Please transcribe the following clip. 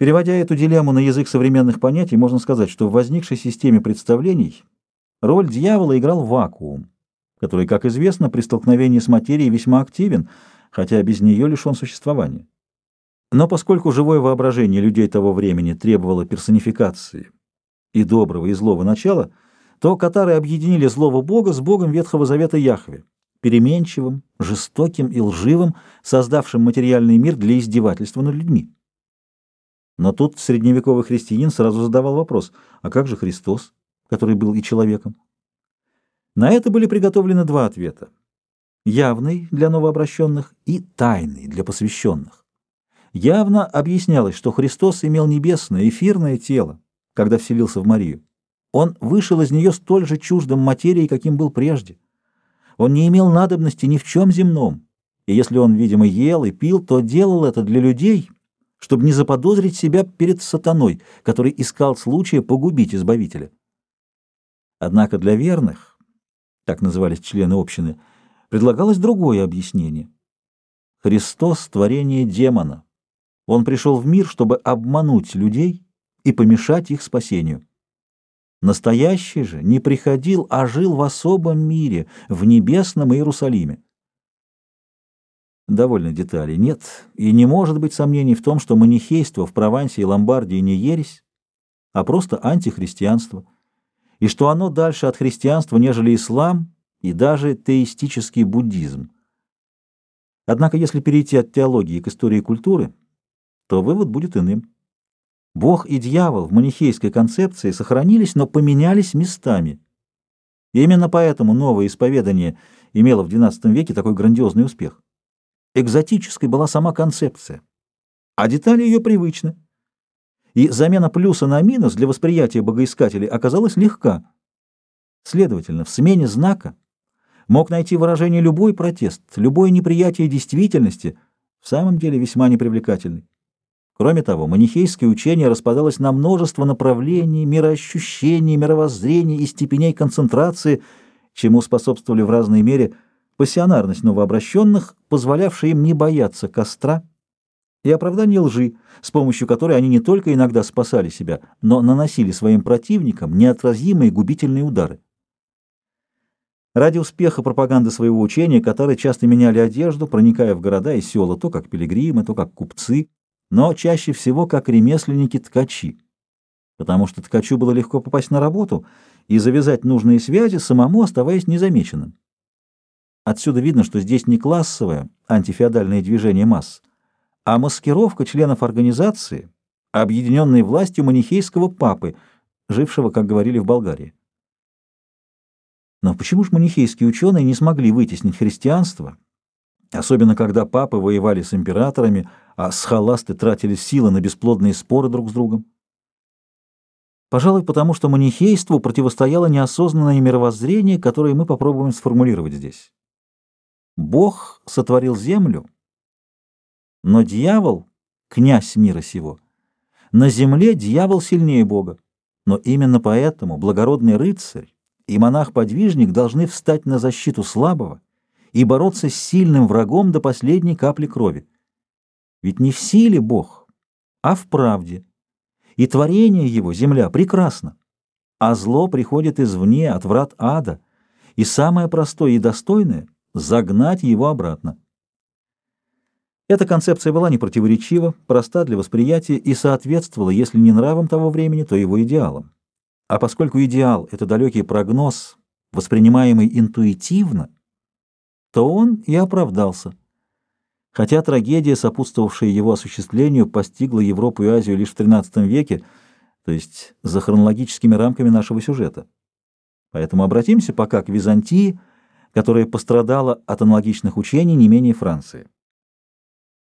Переводя эту дилемму на язык современных понятий, можно сказать, что в возникшей системе представлений роль дьявола играл вакуум, который, как известно, при столкновении с материей весьма активен, хотя без нее лишен существования. Но поскольку живое воображение людей того времени требовало персонификации и доброго, и злого начала, то катары объединили злого бога с богом Ветхого Завета Яхве, переменчивым, жестоким и лживым, создавшим материальный мир для издевательства над людьми. Но тут средневековый христианин сразу задавал вопрос, а как же Христос, который был и человеком? На это были приготовлены два ответа. Явный для новообращенных и тайный для посвященных. Явно объяснялось, что Христос имел небесное, эфирное тело, когда вселился в Марию. Он вышел из нее столь же чуждым материей, каким был прежде. Он не имел надобности ни в чем земном, и если он, видимо, ел и пил, то делал это для людей — чтобы не заподозрить себя перед сатаной, который искал случая погубить Избавителя. Однако для верных, так назывались члены общины, предлагалось другое объяснение. Христос — творение демона. Он пришел в мир, чтобы обмануть людей и помешать их спасению. Настоящий же не приходил, а жил в особом мире, в небесном Иерусалиме. Довольно деталей. Нет, и не может быть сомнений в том, что манихейство в Провансе и Ломбардии не ересь, а просто антихристианство, и что оно дальше от христианства, нежели ислам и даже теистический буддизм. Однако, если перейти от теологии к истории культуры, то вывод будет иным. Бог и дьявол в манихейской концепции сохранились, но поменялись местами. И именно поэтому новое исповедание имело в XII веке такой грандиозный успех. Экзотической была сама концепция, а детали ее привычны. И замена плюса на минус для восприятия богоискателей оказалась легка. Следовательно, в смене знака мог найти выражение любой протест, любое неприятие действительности, в самом деле весьма непривлекательный. Кроме того, манихейское учение распадалось на множество направлений, мироощущений, мировоззрений и степеней концентрации, чему способствовали в разной мере – пассионарность новообращенных, позволявшая им не бояться костра, и оправдание лжи, с помощью которой они не только иногда спасали себя, но наносили своим противникам неотразимые губительные удары. Ради успеха пропаганды своего учения катары часто меняли одежду, проникая в города и села то как пилигримы, то как купцы, но чаще всего как ремесленники-ткачи, потому что ткачу было легко попасть на работу и завязать нужные связи, самому оставаясь незамеченным. Отсюда видно, что здесь не классовое антифеодальное движение масс, а маскировка членов организации, объединенной властью манихейского папы, жившего, как говорили, в Болгарии. Но почему же манихейские ученые не смогли вытеснить христианство, особенно когда папы воевали с императорами, а схоласты тратили силы на бесплодные споры друг с другом? Пожалуй, потому что манихейству противостояло неосознанное мировоззрение, которое мы попробуем сформулировать здесь. Бог сотворил землю, но дьявол — князь мира сего. На земле дьявол сильнее Бога, но именно поэтому благородный рыцарь и монах-подвижник должны встать на защиту слабого и бороться с сильным врагом до последней капли крови. Ведь не в силе Бог, а в правде, и творение его, земля, прекрасно, а зло приходит извне, от врат ада, и самое простое и достойное — загнать его обратно. Эта концепция была непротиворечива, проста для восприятия и соответствовала, если не нравам того времени, то его идеалам. А поскольку идеал — это далекий прогноз, воспринимаемый интуитивно, то он и оправдался. Хотя трагедия, сопутствовавшая его осуществлению, постигла Европу и Азию лишь в XIII веке, то есть за хронологическими рамками нашего сюжета. Поэтому обратимся пока к Византии — которая пострадала от аналогичных учений не менее Франции.